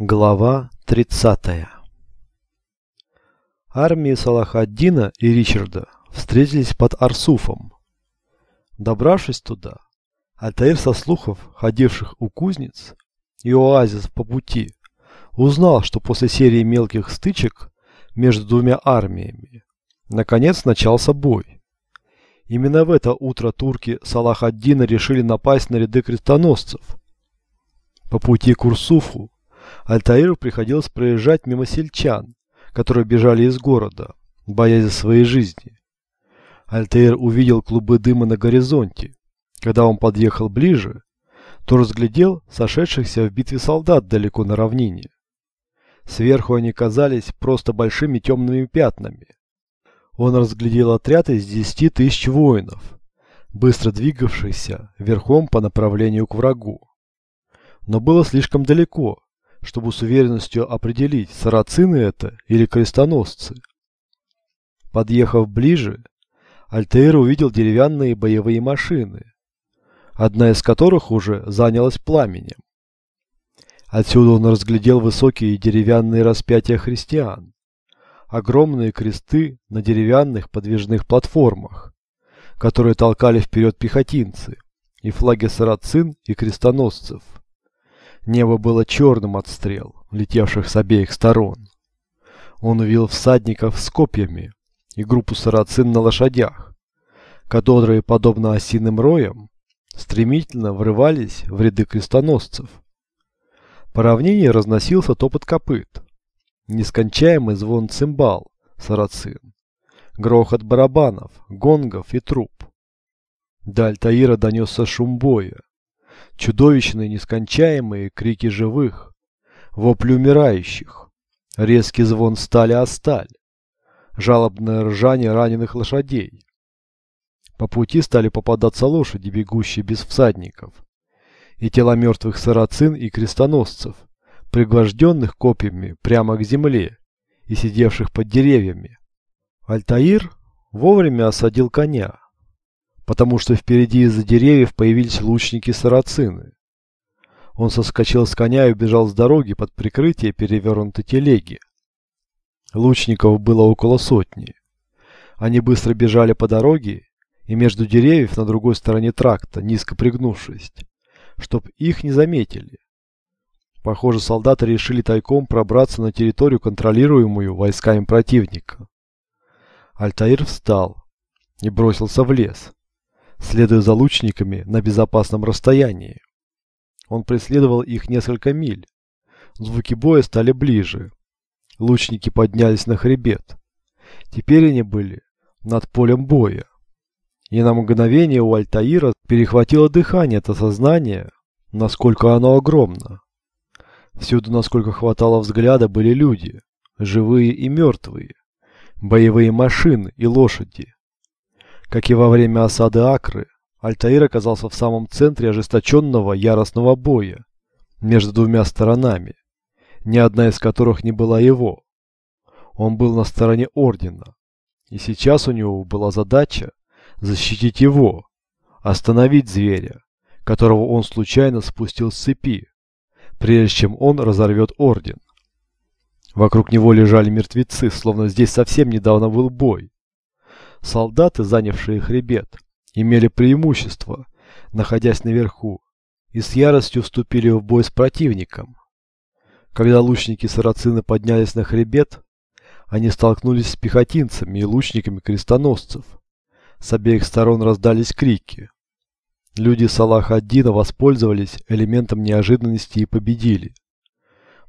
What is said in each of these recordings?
Глава 30 Армии Салахаддина и Ричарда встретились под Арсуфом. Добравшись туда, Альтаир со слухов, ходивших у кузнец и оазис по пути, узнал, что после серии мелких стычек между двумя армиями наконец начался бой. Именно в это утро турки Салахаддина решили напасть на ряды крестоносцев. По пути к Урсуфу Альтаиру приходилось проезжать мимо сельчан, которые бежали из города, боясь за своей жизни. Альтаир увидел клубы дыма на горизонте. Когда он подъехал ближе, то разглядел сошедшихся в битве солдат далеко на равнине. Сверху они казались просто большими темными пятнами. Он разглядел отряд из десяти тысяч воинов, быстро двигавшихся верхом по направлению к врагу. Но было слишком далеко, чтобы с уверенностью определить, сарацины это или крестоносцы. Подъехав ближе, Альтеир увидел деревянные боевые машины, одна из которых уже занялась пламенем. Отсюда он разглядел высокие деревянные распятия христиан, огромные кресты на деревянных подвижных платформах, которые толкали вперед пехотинцы, и флаги сарацин и крестоносцев. Небо было черным от стрел, летевших с обеих сторон. Он увидел всадников с копьями и группу сарацин на лошадях, которые, подобно осиным роям, стремительно врывались в ряды крестоносцев. По равнине разносился топот копыт, нескончаемый звон цимбал, сарацин, грохот барабанов, гонгов и труб. До Альтаира донесся шум боя, чудовищные нескончаемые крики живых, вопли умирающих, резкий звон стали о сталь, жалобное ржание раненых лошадей. По пути стали попадаться лошади, бегущие без всадников, и тела мертвых сарацин и крестоносцев, пригвожденных копьями прямо к земле и сидевших под деревьями. Альтаир вовремя осадил коня, потому что впереди из-за деревьев появились лучники-сарацины. Он соскочил с коня и убежал с дороги под прикрытие перевернутой телеги. Лучников было около сотни. Они быстро бежали по дороге и между деревьев на другой стороне тракта, низко пригнувшись, чтоб их не заметили. Похоже, солдаты решили тайком пробраться на территорию, контролируемую войсками противника. Альтаир встал и бросился в лес следуя за лучниками на безопасном расстоянии. Он преследовал их несколько миль. Звуки боя стали ближе. Лучники поднялись на хребет. Теперь они были над полем боя. И на мгновение у Альтаира перехватило дыхание от осознания, насколько оно огромно. Всюду, насколько хватало взгляда, были люди, живые и мертвые, боевые машины и лошади. Как и во время осады Акры, Альтаир оказался в самом центре ожесточенного яростного боя между двумя сторонами, ни одна из которых не была его. Он был на стороне Ордена, и сейчас у него была задача защитить его, остановить зверя, которого он случайно спустил с цепи, прежде чем он разорвет Орден. Вокруг него лежали мертвецы, словно здесь совсем недавно был бой. Солдаты, занявшие хребет, имели преимущество, находясь наверху, и с яростью вступили в бой с противником. Когда лучники сарацины поднялись на хребет, они столкнулись с пехотинцами и лучниками крестоносцев. С обеих сторон раздались крики. Люди Салаха Аддина воспользовались элементом неожиданности и победили.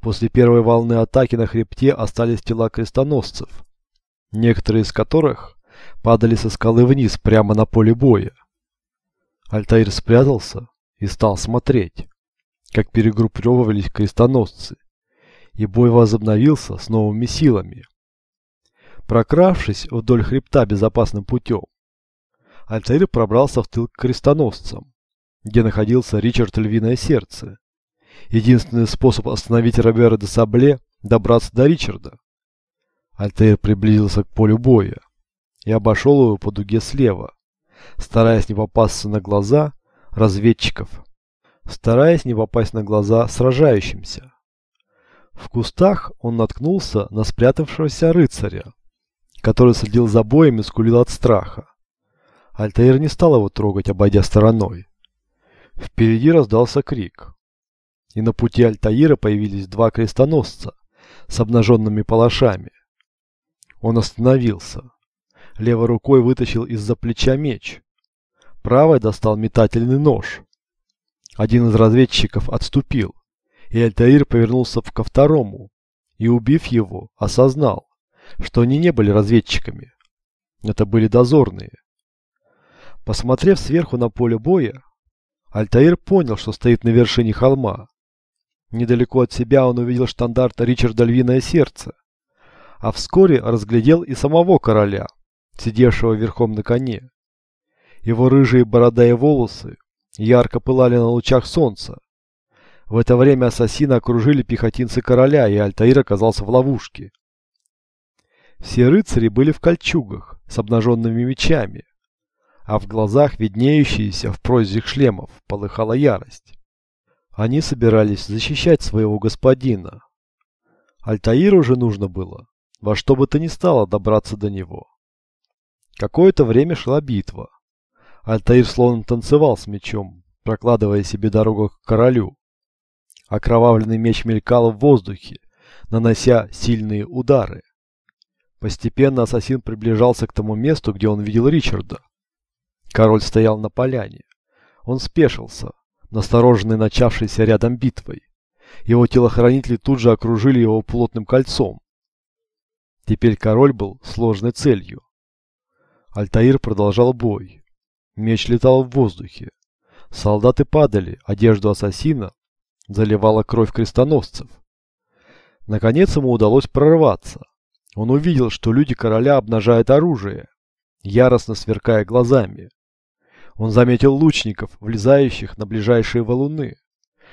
После первой волны атаки на хребте остались тела крестоносцев, некоторые из которых падали со скалы вниз, прямо на поле боя. Альтаир спрятался и стал смотреть, как перегруппировывались крестоносцы, и бой возобновился с новыми силами. Прокравшись вдоль хребта безопасным путем, Альтаир пробрался в тыл к крестоносцам, где находился Ричард Львиное Сердце. Единственный способ остановить Робера де Сабле – добраться до Ричарда. Альтаир приблизился к полю боя и обошел его по дуге слева, стараясь не попасться на глаза разведчиков, стараясь не попасть на глаза сражающимся. В кустах он наткнулся на спрятавшегося рыцаря, который следил за боем и скулил от страха. Альтаир не стал его трогать, обойдя стороной. Впереди раздался крик. И на пути Альтаира появились два крестоносца с обнаженными палашами. Он остановился. Левой рукой вытащил из-за плеча меч. Правой достал метательный нож. Один из разведчиков отступил, и Альтаир повернулся ко второму, и, убив его, осознал, что они не были разведчиками. Это были дозорные. Посмотрев сверху на поле боя, Альтаир понял, что стоит на вершине холма. Недалеко от себя он увидел штандарт Ричарда Львиное Сердце, а вскоре разглядел и самого короля, сидевшего верхом на коне. Его рыжие борода и волосы ярко пылали на лучах солнца. В это время ассасина окружили пехотинцы короля, и Альтаир оказался в ловушке. Все рыцари были в кольчугах с обнаженными мечами, а в глазах, виднеющиеся в прозих шлемов, полыхала ярость. Они собирались защищать своего господина. Альтаиру же нужно было во что бы то ни стало добраться до него. Какое-то время шла битва. Альтаир словно танцевал с мечом, прокладывая себе дорогу к королю. Окровавленный меч мелькал в воздухе, нанося сильные удары. Постепенно ассасин приближался к тому месту, где он видел Ричарда. Король стоял на поляне. Он спешился, настороженный начавшейся рядом битвой. Его телохранители тут же окружили его плотным кольцом. Теперь король был сложной целью. Альтаир продолжал бой. Меч летал в воздухе. Солдаты падали, одежду ассасина заливала кровь крестоносцев. Наконец ему удалось прорваться. Он увидел, что люди короля обнажают оружие, яростно сверкая глазами. Он заметил лучников, влезающих на ближайшие валуны,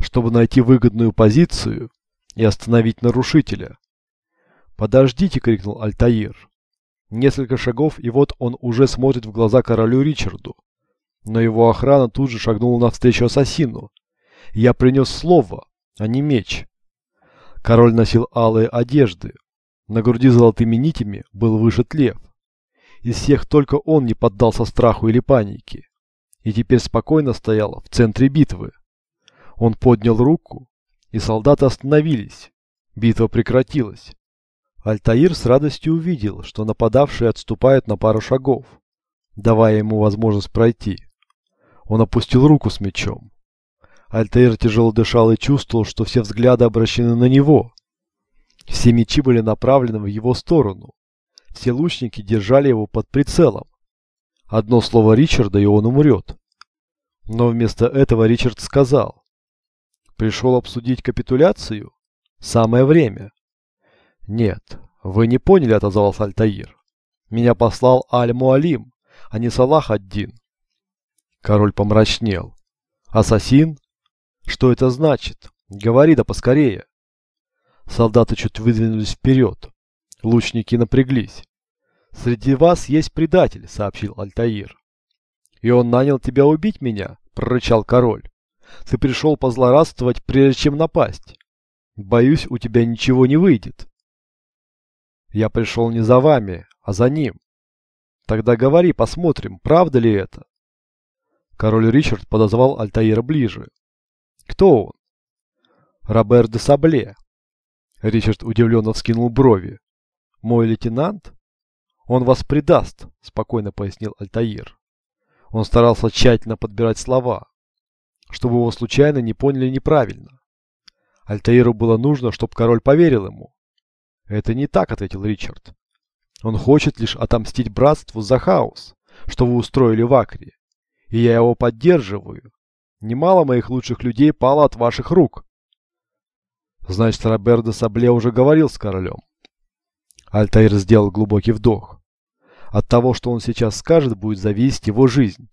чтобы найти выгодную позицию и остановить нарушителя. «Подождите!» — крикнул Альтаир. Несколько шагов, и вот он уже смотрит в глаза королю Ричарду. Но его охрана тут же шагнула навстречу ассасину. Я принес слово, а не меч. Король носил алые одежды. На груди золотыми нитями был вышит лев. Из всех только он не поддался страху или панике. И теперь спокойно стоял в центре битвы. Он поднял руку, и солдаты остановились. Битва прекратилась. Альтаир с радостью увидел, что нападавшие отступают на пару шагов, давая ему возможность пройти. Он опустил руку с мечом. Альтаир тяжело дышал и чувствовал, что все взгляды обращены на него. Все мечи были направлены в его сторону. Все лучники держали его под прицелом. Одно слово Ричарда, и он умрет. Но вместо этого Ричард сказал. Пришел обсудить капитуляцию? Самое время. Нет, вы не поняли, отозвался Альтаир. Меня послал Аль-Муалим, а не Салах один. Король помрачнел. Ассасин? Что это значит? Говори да поскорее. Солдаты чуть выдвинулись вперед. Лучники напряглись. «Среди вас есть предатель», — сообщил Альтаир. «И он нанял тебя убить меня?» — прорычал король. «Ты пришел позлорадствовать, прежде чем напасть. Боюсь, у тебя ничего не выйдет». Я пришел не за вами, а за ним. Тогда говори, посмотрим, правда ли это. Король Ричард подозвал Альтаира ближе. Кто он? Робер де Сабле. Ричард удивленно вскинул брови. Мой лейтенант? Он вас предаст, спокойно пояснил Альтаир. Он старался тщательно подбирать слова, чтобы его случайно не поняли неправильно. Альтаиру было нужно, чтобы король поверил ему. «Это не так», — ответил Ричард. «Он хочет лишь отомстить братству за хаос, что вы устроили в Акре. И я его поддерживаю. Немало моих лучших людей пало от ваших рук». Значит, Робердо Сабле уже говорил с королем. Альтаир сделал глубокий вдох. От того, что он сейчас скажет, будет зависеть его жизнь.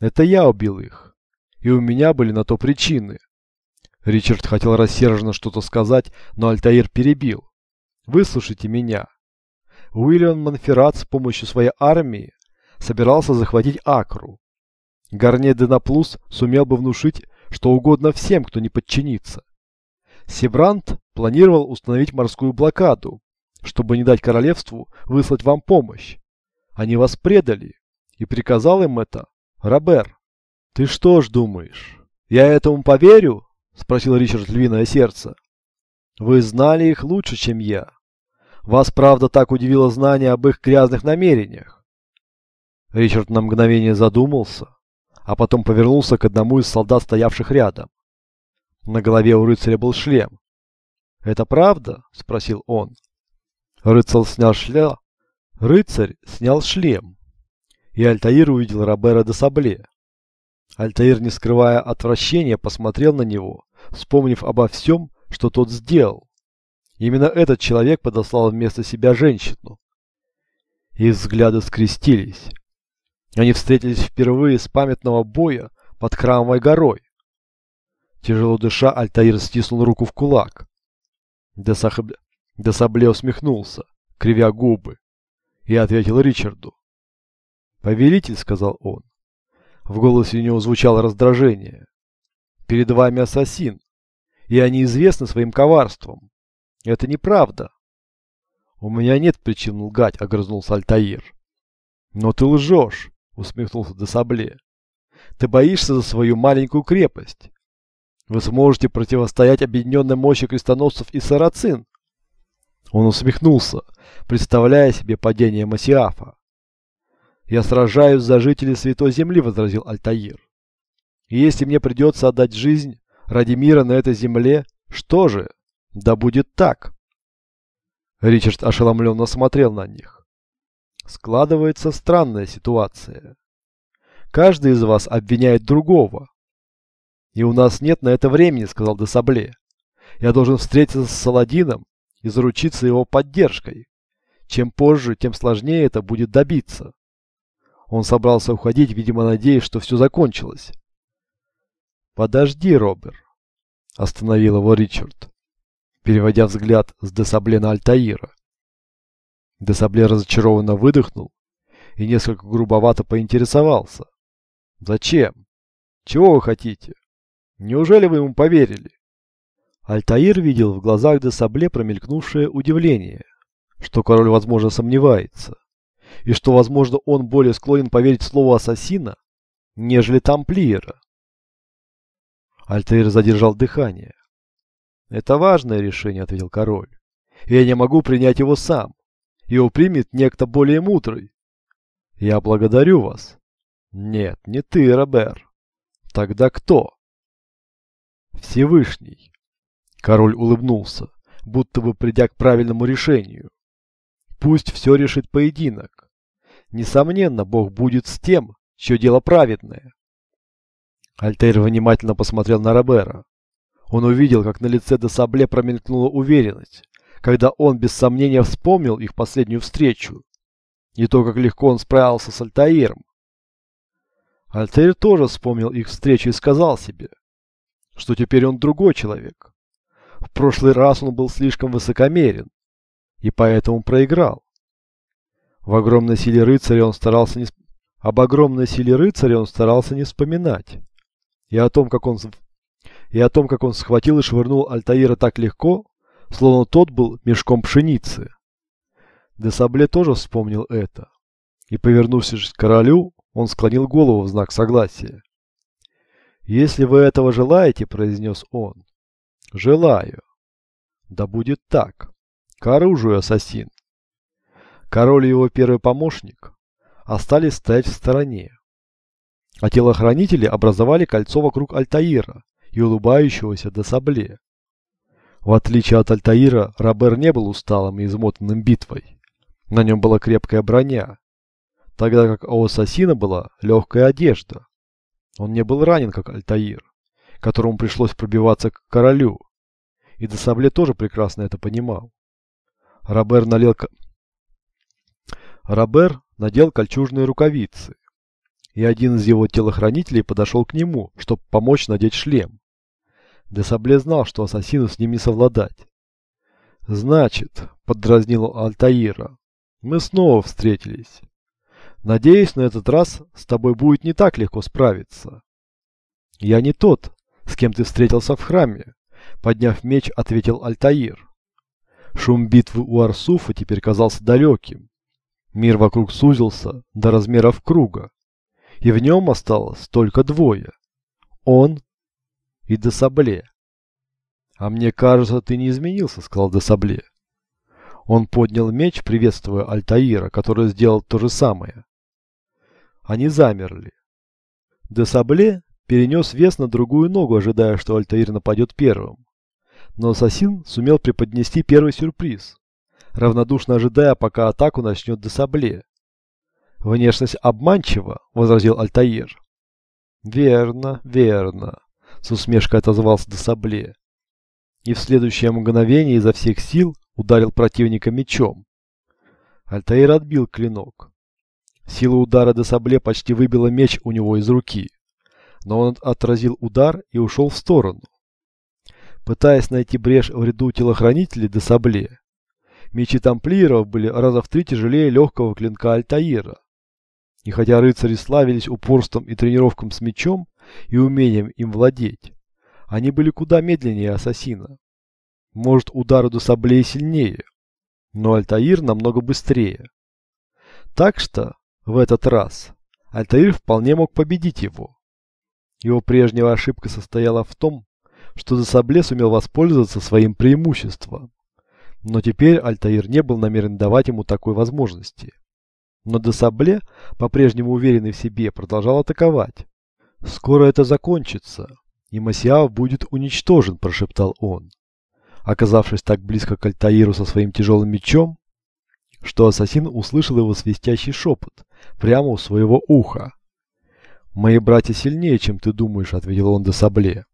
Это я убил их. И у меня были на то причины. Ричард хотел рассерженно что-то сказать, но Альтаир перебил. Выслушайте меня. Уильям Монферрат с помощью своей армии собирался захватить Акру. Гарне Денаплус сумел бы внушить что угодно всем, кто не подчинится. Себрант планировал установить морскую блокаду, чтобы не дать королевству выслать вам помощь. Они вас предали, и приказал им это Робер. Ты что ж думаешь, я этому поверю? Спросил Ричард Львиное Сердце. Вы знали их лучше, чем я. Вас, правда, так удивило знание об их грязных намерениях. Ричард на мгновение задумался, а потом повернулся к одному из солдат, стоявших рядом. На голове у рыцаря был шлем. «Это правда?» – спросил он. Рыцарь снял шлем. Рыцарь снял шлем. И Альтаир увидел Робера де Сабле. Альтаир, не скрывая отвращения, посмотрел на него, вспомнив обо всем, что тот сделал. Именно этот человек подослал вместо себя женщину. Их взгляды скрестились. Они встретились впервые с памятного боя под Храмовой горой. Тяжело дыша, Альтаир стиснул руку в кулак. Десабле, Десабле усмехнулся, кривя губы, и ответил Ричарду. «Повелитель», — сказал он. В голосе у него звучало раздражение. «Перед вами ассасин, и они известны своим коварством. Это неправда». «У меня нет причин лгать», — огрызнулся Альтаир. «Но ты лжешь», — усмехнулся Десабле. «Ты боишься за свою маленькую крепость. Вы сможете противостоять объединенной мощи крестоносцев и сарацин». Он усмехнулся, представляя себе падение Масиафа. «Я сражаюсь за жителей Святой Земли», — возразил Альтаир. «И если мне придется отдать жизнь ради мира на этой земле, что же? Да будет так!» Ричард ошеломленно смотрел на них. Складывается странная ситуация. Каждый из вас обвиняет другого. «И у нас нет на это времени», — сказал Десабле. «Я должен встретиться с Саладином и заручиться его поддержкой. Чем позже, тем сложнее это будет добиться». Он собрался уходить, видимо, надеясь, что все закончилось. «Подожди, Робер», — остановил его Ричард, переводя взгляд с Десабле на Альтаира. Десабле разочарованно выдохнул и несколько грубовато поинтересовался. «Зачем? Чего вы хотите? Неужели вы ему поверили?» Альтаир видел в глазах Десабле промелькнувшее удивление, что король, возможно, сомневается и что, возможно, он более склонен поверить слову ассасина, нежели тамплиера. Альтаир задержал дыхание. «Это важное решение», — ответил король. «Я не могу принять его сам. Его примет некто более мудрый». «Я благодарю вас». «Нет, не ты, Робер». «Тогда кто?» «Всевышний». Король улыбнулся, будто бы придя к правильному решению. «Пусть все решит поединок. Несомненно, Бог будет с тем, чье дело праведное. Альтейр внимательно посмотрел на Робера. Он увидел, как на лице де Сабле промелькнула уверенность, когда он без сомнения вспомнил их последнюю встречу. И то, как легко он справился с Альтаиром. Альтаир тоже вспомнил их встречу и сказал себе, что теперь он другой человек. В прошлый раз он был слишком высокомерен и поэтому проиграл. В огромной силе рыцаря он старался не... Об огромной силе рыцаря он старался не вспоминать. И о том, как он... И о том, как он схватил и швырнул Альтаира так легко, словно тот был мешком пшеницы. Десабле тоже вспомнил это. И, повернувшись к королю, он склонил голову в знак согласия. «Если вы этого желаете», — произнес он, — «желаю». «Да будет так. К оружию, ассасин». Король и его первый помощник остались стоять в стороне. А телохранители образовали кольцо вокруг Альтаира и улыбающегося до сабле. В отличие от Альтаира, Робер не был усталым и измотанным битвой. На нем была крепкая броня, тогда как у ассасина была легкая одежда. Он не был ранен, как Альтаир, которому пришлось пробиваться к королю. И Десабле тоже прекрасно это понимал. Робер налил Робер надел кольчужные рукавицы, и один из его телохранителей подошел к нему, чтобы помочь надеть шлем. Десабле знал, что ассасину с ним совладать. «Значит», — поддразнил Альтаира, — «мы снова встретились. Надеюсь, на этот раз с тобой будет не так легко справиться. Я не тот, с кем ты встретился в храме», Подняв меч, ответил Альтаир. Шум битвы у Арсуфа теперь казался далеким. Мир вокруг сузился до размеров круга, и в нем осталось только двое. Он и Десабле. «А мне кажется, ты не изменился», — сказал Десабле. Он поднял меч, приветствуя Альтаира, который сделал то же самое. Они замерли. Десабле перенес вес на другую ногу, ожидая, что Альтаир нападет первым. Но ассасин сумел преподнести первый сюрприз, равнодушно ожидая, пока атаку начнет Десабле. «Внешность обманчива», — возразил Альтаир. «Верно, верно», — с усмешкой отозвался Десабле. И в следующее мгновение изо всех сил ударил противника мечом. Альтаир отбил клинок. Сила удара до сабле почти выбила меч у него из руки, но он отразил удар и ушел в сторону. Пытаясь найти брешь в ряду телохранителей до сабле, мечи тамплиеров были раза в три тяжелее легкого клинка Альтаира. И хотя рыцари славились упорством и тренировком с мечом и умением им владеть, они были куда медленнее ассасина. Может, удары до саблей сильнее, но Альтаир намного быстрее. Так что, в этот раз, Альтаир вполне мог победить его. Его прежняя ошибка состояла в том, что Десабле сумел воспользоваться своим преимуществом. Но теперь Альтаир не был намерен давать ему такой возможности. Но Десабле, по-прежнему уверенный в себе, продолжал атаковать. «Скоро это закончится, и Масиав будет уничтожен», – прошептал он оказавшись так близко к Альтаиру со своим тяжелым мечом, что ассасин услышал его свистящий шепот прямо у своего уха. «Мои братья сильнее, чем ты думаешь», — ответил он до сабле.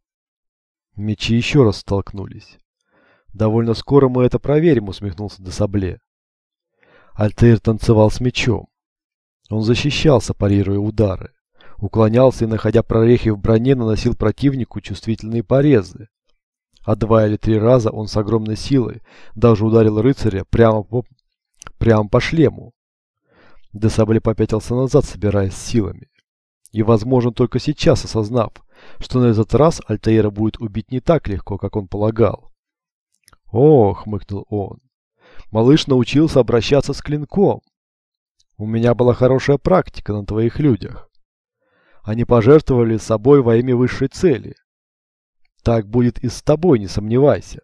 Мечи еще раз столкнулись. «Довольно скоро мы это проверим», — усмехнулся до сабле. Альтаир танцевал с мечом. Он защищался, парируя удары, уклонялся и, находя прорехи в броне, наносил противнику чувствительные порезы, а два или три раза он с огромной силой даже ударил рыцаря прямо по, прямо по шлему. Десабле попятился назад, собираясь силами. И, возможно, только сейчас осознав, что на этот раз Альтаира будет убить не так легко, как он полагал. «Ох», — хмыкнул он, — «малыш научился обращаться с клинком. У меня была хорошая практика на твоих людях. Они пожертвовали собой во имя высшей цели. Так будет и с тобой, не сомневайся.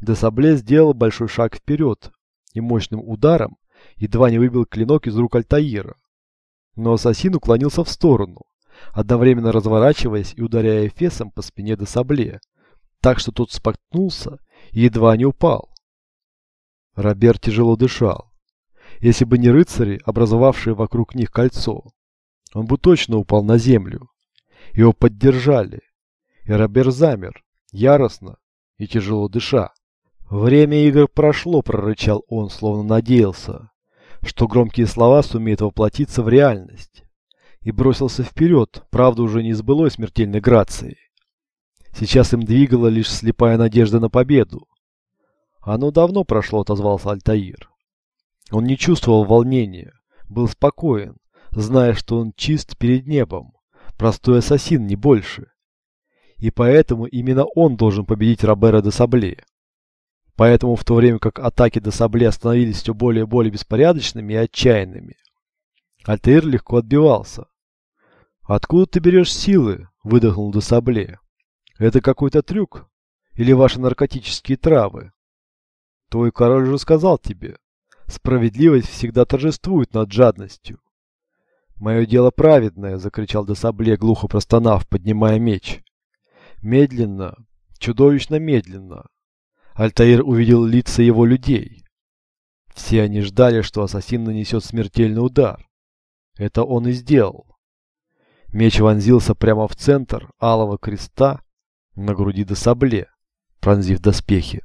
Десабле сделал большой шаг вперед и мощным ударом едва не выбил клинок из рук Альтаира. Но ассасин уклонился в сторону, одновременно разворачиваясь и ударяя эфесом по спине Десабле, так что тот споткнулся и едва не упал. Роберт тяжело дышал. Если бы не рыцари, образовавшие вокруг них кольцо, он бы точно упал на землю. Его поддержали, и Робер замер, яростно и тяжело дыша. «Время игр прошло», — прорычал он, словно надеялся, что громкие слова сумеют воплотиться в реальность. И бросился вперед, правда уже не сбылой смертельной грацией. Сейчас им двигала лишь слепая надежда на победу. «Оно давно прошло», — отозвался Альтаир. Он не чувствовал волнения, был спокоен, зная, что он чист перед небом, простой ассасин, не больше и поэтому именно он должен победить Робера де Сабле. Поэтому в то время как атаки де Сабле становились все более и более беспорядочными и отчаянными, Альтаир легко отбивался. «Откуда ты берешь силы?» – выдохнул де Сабле. «Это какой-то трюк? Или ваши наркотические травы?» «Твой король же сказал тебе, справедливость всегда торжествует над жадностью». «Мое дело праведное!» – закричал Десабле, глухо простонав, поднимая меч. Медленно, чудовищно медленно, Альтаир увидел лица его людей. Все они ждали, что ассасин нанесет смертельный удар. Это он и сделал. Меч вонзился прямо в центр алого креста на груди до сабле, пронзив доспехи.